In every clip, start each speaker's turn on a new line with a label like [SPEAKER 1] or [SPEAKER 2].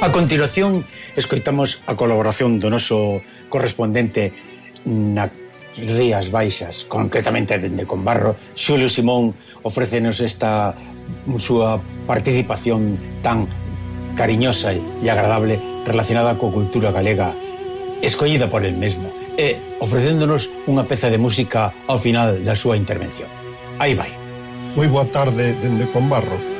[SPEAKER 1] A continuación, escoitamos a colaboración do noso correspondente na Rías Baixas, concretamente dende Conbarro, Xulio Simón ofrécenos esta súa participación tan cariñosa e agradable relacionada coa cultura galega, escollida por el mesmo, e ofrecéndonos unha peza de música ao final da súa intervención. Aí vai.
[SPEAKER 2] Moi boa tarde dende Conbarro.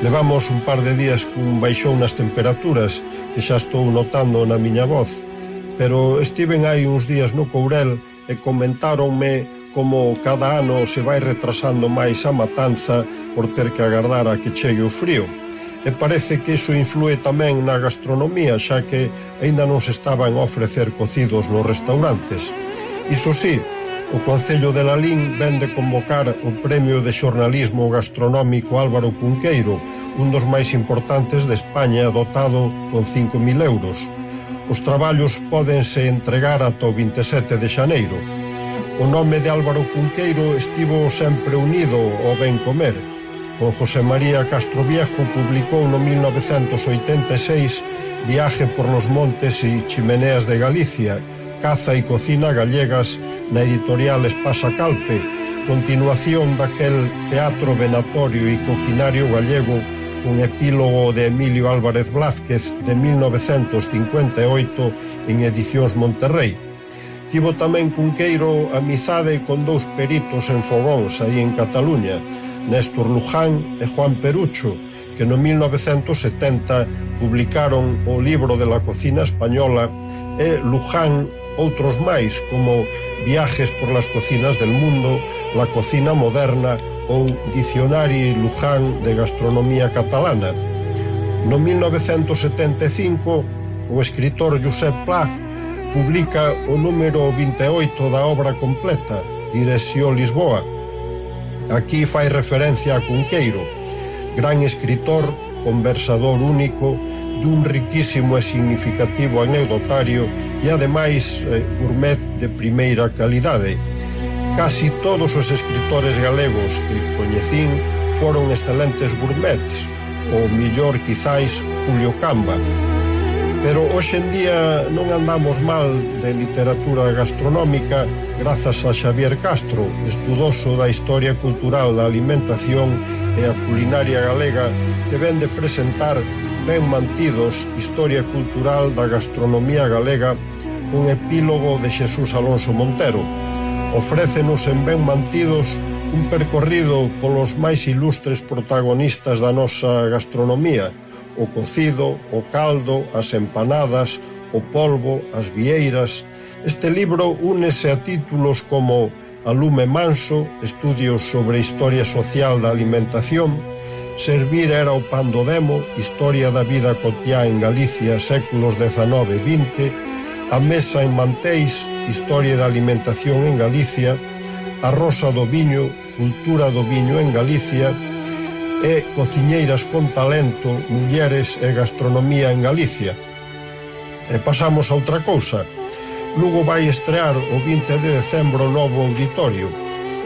[SPEAKER 2] Levamos un par de días cun baixón nas temperaturas que xa estou notando na miña voz, pero estiven hai uns días no Courel e comentáronme como cada ano se vai retrasando máis a matanza por ter que agardar a que chegue o frío. E parece que iso influe tamén na gastronomía, xa que aínda non se estaban a ofrecer cocidos nos restaurantes. Iso sí, O Concello de Lalín ven de convocar o Premio de Xornalismo Gastronómico Álvaro Cunqueiro, un dos máis importantes de España, dotado con 5.000 euros. Os traballos pódense entregar ata o 27 de xaneiro. O nome de Álvaro Cunqueiro estivo sempre unido ao ben comer. Con José María Castro Viejo publicou no 1986 Viaje por los montes e chimeneas de Galicia, Caza e Cocina Gallegas na editorial Espasa Calpe, continuación daquel teatro venatorio e coquinario gallego un epílogo de Emilio Álvarez Blázquez de 1958 en Edicións Monterrey. Tivo tamén Cunqueiro amizade con dous peritos en fogóns aí en Cataluña, Néstor Luján e Juan Perucho, que no 1970 publicaron o libro de la cocina española e Luján outros máis como Viajes por las cocinas del mundo, La cocina moderna ou Dicionari Luján de gastronomía catalana. No 1975, o escritor Josep Pla publica o número 28 da obra completa, Dirección Lisboa. Aquí fai referencia a Cunqueiro, gran escritor, conversador único, dun riquísimo e significativo anecdotario e ademais eh, gourmet de primeira calidade. Casi todos os escritores galegos que coñecín foron excelentes gourmets, o millor quizáis Julio Camba. Pero hoxendía non andamos mal de literatura gastronómica grazas a Xavier Castro, estudoso da historia cultural da alimentación e a culinaria galega que vende presentar ben mantidos Historia Cultural da Gastronomía Galega un epílogo de Xesús Alonso Montero. Ofrécenos en ben mantidos un percorrido polos máis ilustres protagonistas da nosa gastronomía, o cocido, o caldo, as empanadas, o polvo, as vieiras. Este libro únese a títulos como Alume Manso, estudios sobre historia social da alimentación, Servir era o pan do demo, historia da vida cotiá en Galicia, séculos XIX e XX, a mesa en Manteis, historia da alimentación en Galicia, a rosa do viño, cultura do viño en Galicia, e cociñeiras con talento, mulleres e gastronomía en Galicia. E pasamos a outra cousa. Lugo vai estrear o 20 de decembro o novo auditorio.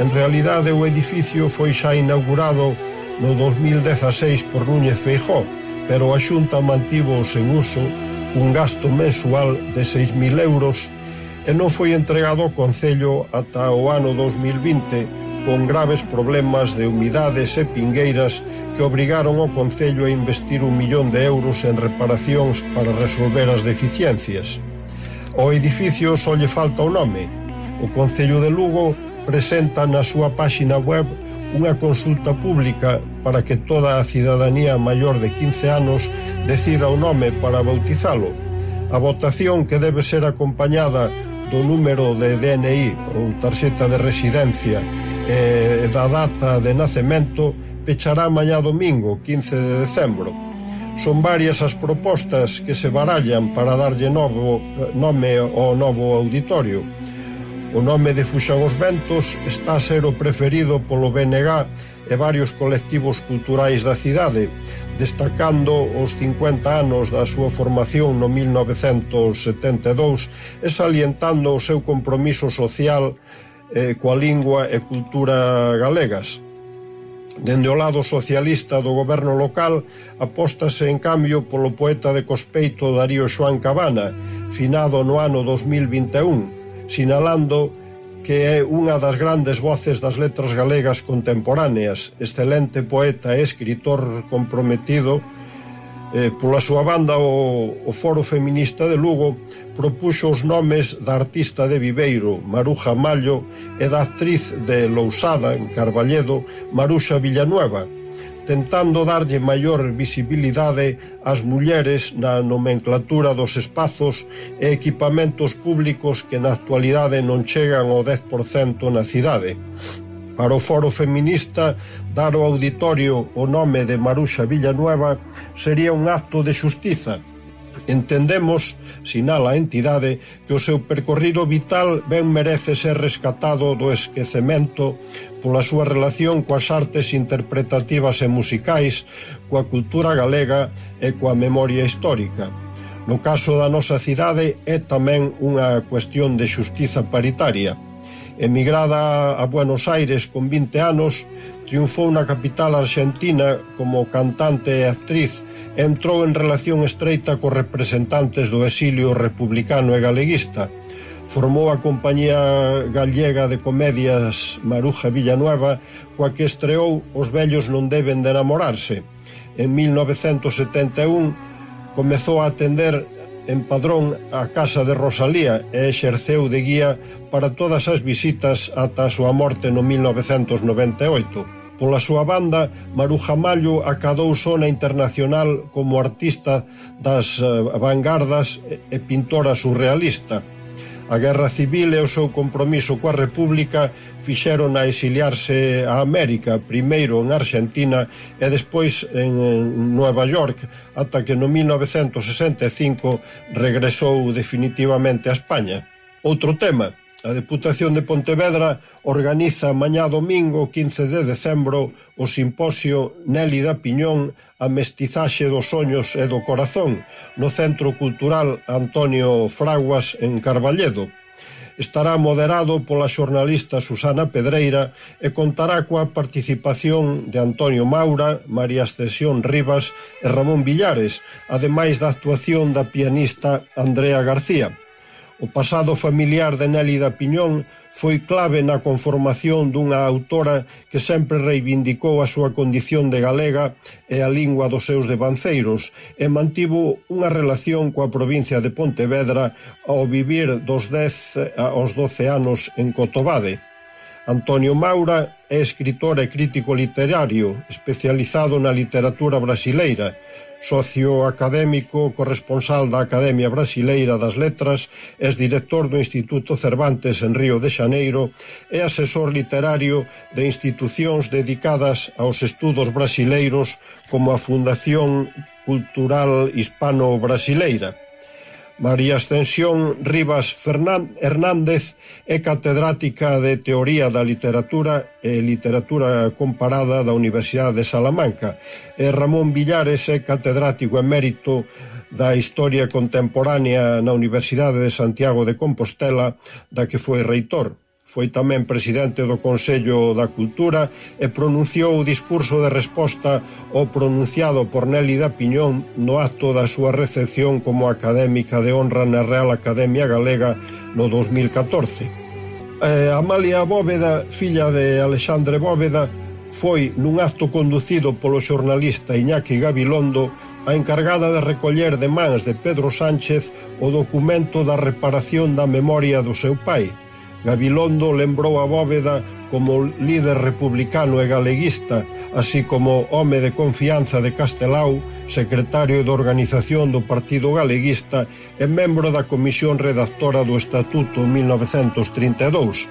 [SPEAKER 2] En realidade o edificio foi xa inaugurado no 2016 por Núñez Feijó, pero a Xunta mantivo en sen uso un gasto mensual de 6.000 euros e non foi entregado ao Concello ata o ano 2020 con graves problemas de humidades e pingueiras que obrigaron ao Concello a investir un millón de euros en reparacións para resolver as deficiencias. Ao edificio só lle falta o nome. O Concello de Lugo presenta na súa páxina web unha consulta pública para que toda a cidadanía maior de 15 anos decida o nome para bautizalo. A votación que debe ser acompañada do número de DNI ou tarxeta de residencia e da data de nacemento pechará mañá domingo, 15 de decembro. Son varias as propostas que se barallan para darlle novo nome ao novo auditorio O nome de Fuxan os Ventos está a ser o preferido polo BNG e varios colectivos culturais da cidade, destacando os 50 anos da súa formación no 1972 e salientando o seu compromiso social eh, coa lingua e cultura galegas. Dende o lado socialista do goberno local apóstase en cambio polo poeta de Cospeito Darío Xoán Cabana, finado no ano 2021, sinalando que é unha das grandes voces das letras galegas contemporáneas, excelente poeta e escritor comprometido, eh, pola súa banda o, o Foro Feminista de Lugo propuxo os nomes da artista de Viveiro, Maruja Mallo, e da actriz de Lousada, en Carballedo, Maruxa Villanueva, tentando darlle maior visibilidade ás mulleres na nomenclatura dos espazos e equipamentos públicos que na actualidade non chegan ao 10% na cidade. Para o foro feminista, dar ao auditorio o nome de Maruxa Villanueva sería un acto de xustiza, Entendemos, sinala a entidade, que o seu percorrido vital ben merece ser rescatado do esquecemento pola súa relación coas artes interpretativas e musicais, coa cultura galega e coa memoria histórica. No caso da nosa cidade é tamén unha cuestión de xustiza paritaria. Emigrada a Buenos Aires con 20 anos, triunfou na capital argentina como cantante e actriz, entrou en relación estreita cos representantes do exilio republicano e galeguista, formou a compañía gallega de comedias Maruja Villanueva, coa que estreou Os vellos non deben de enamorarse. En 1971 comezou a atender en Padrón a casa de Rosalía e exerceu de guía para todas as visitas ata a súa morte no 1998. Pola súa banda, Maruja Mallo acadou sona internacional como artista das eh, vanguardas e pintora surrealista. A Guerra Civil e o seu compromiso coa República fixeron a exiliarse a América, primeiro en Argentina e despois en Nueva York, ata que no 1965 regresou definitivamente a España. Outro tema, A Deputación de Pontevedra organiza mañá domingo 15 de decembro o simposio Nélida Piñón a mestizaxe dos soños e do corazón no Centro Cultural Antonio Fraguas en Carballedo, estará moderado pola xornalista Susana Pedreira e contará coa participación de Antonio Maura, María Ascensión Rivas e Ramón Villares, ademais da actuación da pianista Andrea García. O pasado familiar de Nélida Piñón foi clave na conformación dunha autora que sempre reivindicou a súa condición de galega e a lingua dos seus devanceiros e mantivo unha relación coa provincia de Pontevedra ao vivir dos 10 aos 12 anos en Cotobade. Antonio Maura é escritor e crítico literario especializado na literatura brasileira, socio académico corresponsal da Academia Brasileira das Letras, es director do Instituto Cervantes en Río de Xaneiro e asesor literario de institucións dedicadas aos estudos brasileiros como a Fundación Cultural Hispano-Brasileira. María Ascensión Rivas Hernández é catedrática de Teoría da Literatura e Literatura Comparada da Universidade de Salamanca e Ramón Villares é catedrático emérito da Historia Contemporánea na Universidade de Santiago de Compostela da que foi reitor. Foi tamén presidente do Consello da Cultura e pronunciou o discurso de resposta ao pronunciado por Nélida Piñón no acto da súa recepción como académica de honra na Real Academia Galega no 2014. Eh, Amalia Bóveda, filla de Alexandre Bóveda, foi nun acto conducido polo xornalista Iñaki Gabilondo a encargada de recoller de mans de Pedro Sánchez o documento da reparación da memoria do seu pai, Gabilondo lembrou a Bóveda como líder republicano e galeguista, así como home de confianza de Castelao, secretario de organización do Partido Galeguista e membro da Comisión Redactora do Estatuto 1932.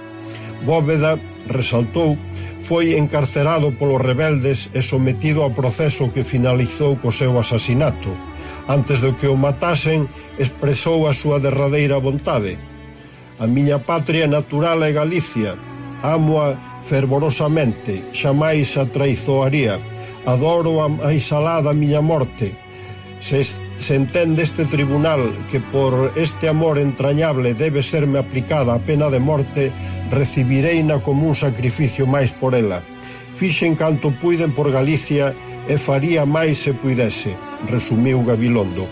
[SPEAKER 2] Bóveda, resaltou, foi encarcerado polos rebeldes e sometido ao proceso que finalizou co seu asasinato. Antes do que o matasen, expresou a súa derradeira vontade – A miña patria natural é Galicia. Amoa fervorosamente, xamais a traizoaría. Adoro a máis alada miña morte. Se, se entende este tribunal que por este amor entrañable debe serme aplicada a pena de morte, recibirei na como un sacrificio máis por ela. Fixen canto puiden por Galicia e faría máis se puidese, resumiu Gabilondo.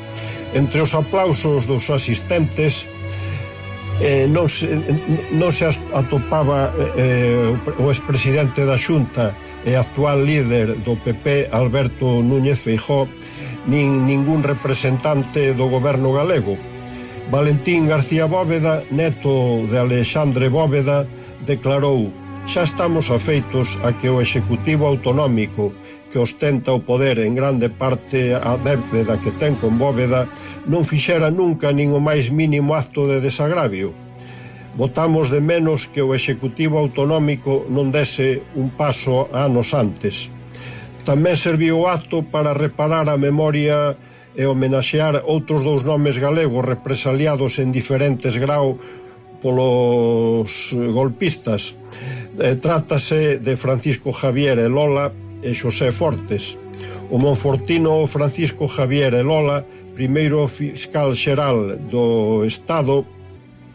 [SPEAKER 2] Entre os aplausos dos asistentes, eh, non, se, non se atopaba eh, o expresidente da Xunta e actual líder do PP Alberto Núñez Feijó nin ningún representante do goberno galego. Valentín García Bóveda, neto de Alexandre Bóveda, declarou Xa estamos afeitos a que o Executivo Autonómico, que ostenta o poder en grande parte a débeda que ten con bóveda, non fixera nunca nin o máis mínimo acto de desagravio. Votamos de menos que o Executivo Autonómico non dese un paso anos antes. Tamén serviu o acto para reparar a memoria e homenaxear outros dous nomes galegos represaliados en diferentes graus polos golpistas. Eh, trátase de Francisco Javier Elola e Xosé Fortes. O monfortino Francisco Javier Elola, primeiro fiscal xeral do Estado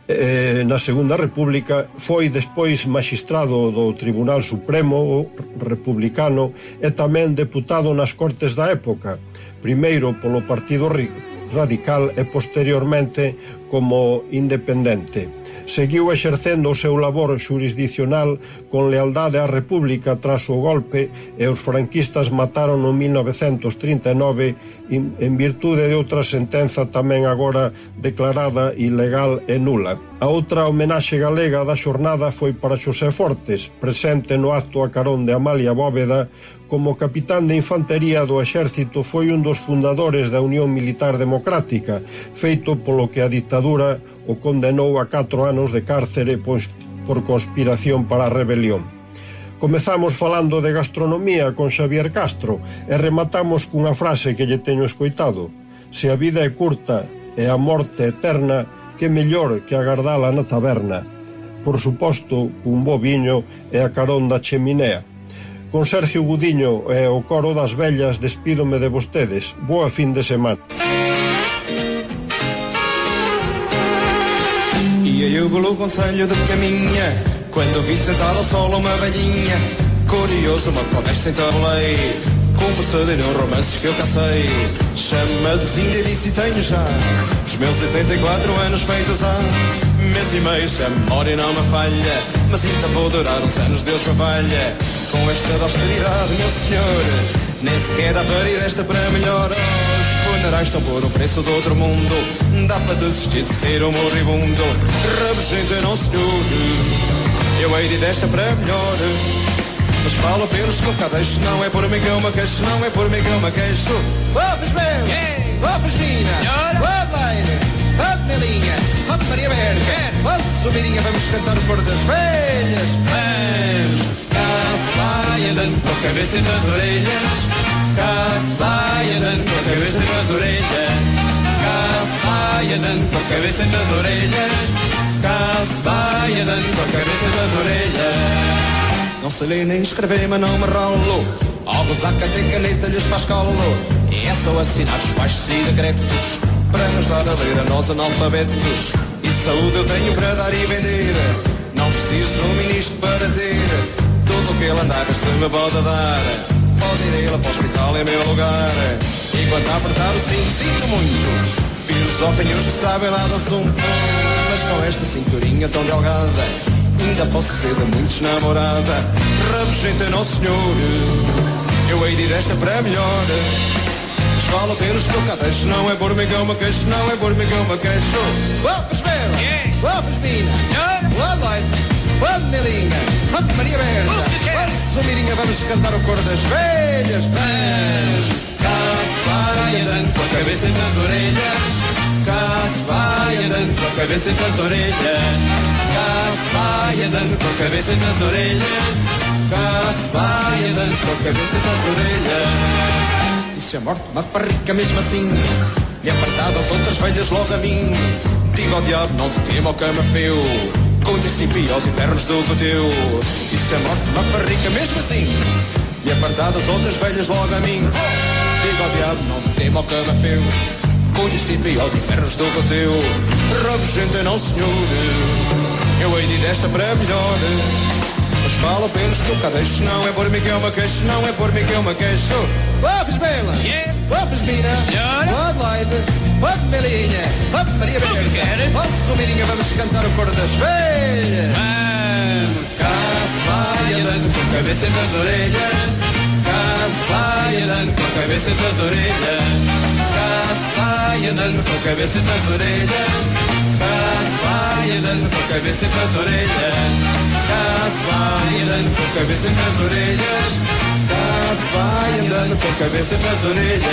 [SPEAKER 2] eh, na Segunda República, foi despois magistrado do Tribunal Supremo Republicano e tamén deputado nas Cortes da época, primeiro polo Partido Rico radical e posteriormente como independente. Seguiu exercendo o seu labor xurisdicional con lealdade á República tras o golpe e os franquistas mataron no 1939 en virtude de outra sentenza tamén agora declarada ilegal e nula. A outra homenaxe galega da xornada foi para Xosé Fortes, presente no acto a carón de Amalia Bóveda, como capitán de infantería do exército foi un dos fundadores da Unión Militar Democrática, feito polo que a ditadura o condenou a 4 anos de cárcere por conspiración para a rebelión. Comezamos falando de gastronomía con Xavier Castro e rematamos cunha frase que lle teño escoitado. Se a vida é curta e a morte eterna, que mellor que agardala na taberna, por suposto cun bo viño e a carón da cheminea. Con Sergio Gudiño e o coro das vellas despídome de vostedes. Boa fin de semana.
[SPEAKER 3] Ia eu pelo conselho de caminha Quando vi sentado ao sol uma velhinha Curioso, uma conversa em tabuleiro Conversando em romances que eu cacei Chama de Zinda e disse tenho já Os meus 84 anos feitos há Mês e meio. Se a memória não me falha Mas ainda vou durar uns anos, Deus me valha. Com esta da austeridade, meu senhor Nem sequer dá para ir esta para melhor. Os funerais estão por um preço do outro mundo. Dá para desistir de ser um moribundo. Rabugento não senhor Eu hei de desta para melhor mas falo pelos que eu cadeixo Não é por mim que eu me queixo Não é por mim que eu me queixo. Ovos meu! Yeah. Ovos mina leire melinha Ovo Maria Verde Ovo Subirinha Vamos cantar o cor das velhas! Vamos! Cá se vai andando Com a cabeça nas orelhas. Cá se vai andando Com a cabeça nas orelhas. Cá se vai andando Com a cabeça nas orelhas. Cá se vai andando Com a cabeça nas orelhas não sei ler nem escrever, mas não me rolo. Ovos à tem caneta lhes faz colo. E é só assinar os baixos e decretos para nos dar a ler a nós analfabetos. E saúde eu tenho para dar e vender. Não preciso de um ministro para ter tudo o que ele andar se me pode dar. Pode ir ele para o hospital em meu lugar. Enquanto a apertar o cinto, sinto muito. Filhos ou que sabem lá do assunto. Mas com esta cinturinha tão delgada Ainda posso ser de muitos namorada. Rabugenta não senhor. Eu hei de ir esta para melhor. Mas fala pelos que eu cá deixo. Não é eu me queixo Não é eu me queixo Vamos espera. Vamos mina Vamos leite Vamos melinha Vamos Maria Berta. Vamos sumirinha Vamos cantar o cor das velhas Mas Cá se vai andando Com a cabeça nas orelhas. Cá se vai andando Com a cabeça nas orelhas Andando com a cabeça nas orelhas. Andando com a cabeça nas orelhas. Se a morte me farrica mesmo assim, e apertada as outras velhas logo a mim. Digo ao diabo, não te temo ao cama feu. Com discipi aos infernos do teu. E se a morte me farrica mesmo assim, e apertada as outras velhas logo a mim. Digo ao diabo, não te temo ao cama feu. Com discipi aos infernos do. Rogo gente, não senhor. Eu hei de desta para melhor Mas resvala pelos que nunca deixo. Não é por mim que eu me queixo, não é por mim que eu me queixo. Vamos, Bela!
[SPEAKER 4] Yeah.
[SPEAKER 3] Vamos, Mina!
[SPEAKER 4] Senhora.
[SPEAKER 3] Adelaide! Vamos, Belinha! Vamos, Maria? Verde! Vamos, Sumirinha, vamos cantar o coro das velhas!
[SPEAKER 4] Vamos.
[SPEAKER 3] Cá se vai andando com a cabeça entre as orelhas. Cá se vai andando com a cabeça entre as orelhas. Cá se vai andando com a cabeça entre as orelhas. Cabeça entre as orelhas. Cá se vai andando com a cabeça entre as orelhas. Cá se vai andando com a cabeça entre as orelhas.